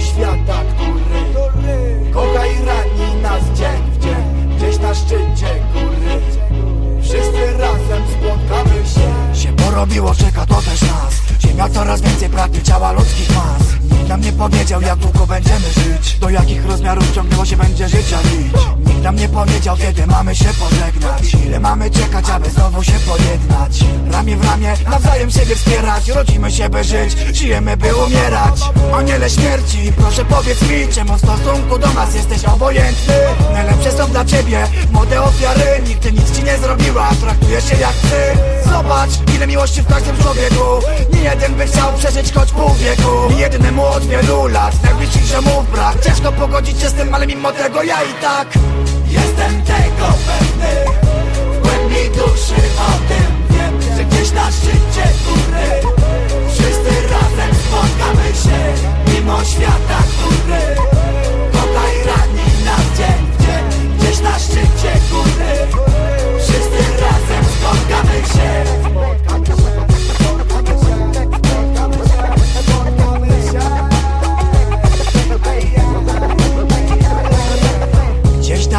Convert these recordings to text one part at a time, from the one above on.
świata, który Kocha i rani nas dzień w dzień Gdzieś na szczycie góry. Wszyscy razem spotkamy się. Się porobiło, czeka to też Ziemia coraz więcej pragnie ciała ludzkich mas. Nikt nam nie powiedział jak długo będziemy żyć. Do jakich rozmiarów ciągnęło się będzie życia nić Nikt nam nie powiedział kiedy mamy się pożegnać. Ile mamy czekać, aby znowu się pojednać? Ramię w ramię, nawzajem siebie wspierać. Rodzimy się by żyć, żyjemy by umierać. Aniele śmierci, proszę powiedz mi Czemu w stosunku do nas jesteś obojętny? Najlepsze są dla ciebie młode ofiary. Nigdy nic ci nie zrobiła, traktujesz się jak ty Zobacz, ile miłości w każdym człowieku. Nie jeden by chciał przeżyć choć pół wieku. Nie jednemu od wielu lat. Najbliższych ziomów brak. Ciężko pogodzić się z tym, ale mimo tego ja i tak Jestem tego pewny. W głębi duszy o tym wiem Że gdzieś na szczycie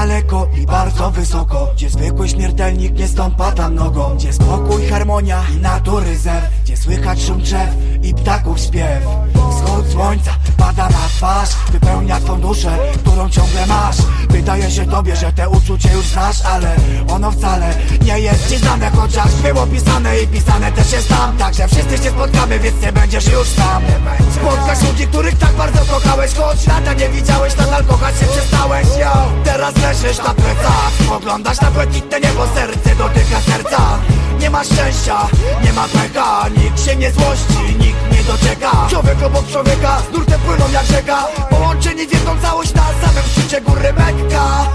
daleko i bardzo wysoko Gdzie zwykły śmiertelnik nie stąpa tam nogą Gdzie spokój, harmonia i natury zew Gdzie słychać szum drzew i ptaków śpiew. Wschód słońca pada na twarz Wypełnia twą duszę, którą ciągle masz. Wydaje się tobie, że te uczucie już znasz Ale ono wcale nie jest ci znane Chociaż było pisane i pisane też jest tam. Także wszyscy się spotkamy, więc nie będziesz już sam. Spotkasz ludzi, których tak bardzo kochałeś Choć lata nie widziałeś, nadal kochać się przestałeś. Yo. Teraz leżysz na plecach Spoglądasz na błękitne niebo, serce dotyka serca. Nie ma szczęścia, nie ma pecha Nikt się nie złości, nikt nie docieka Człowiek obok człowieka, z nurtem płyną jak rzeka. Połączeni w jedną całość na samym szczycie góry Mekka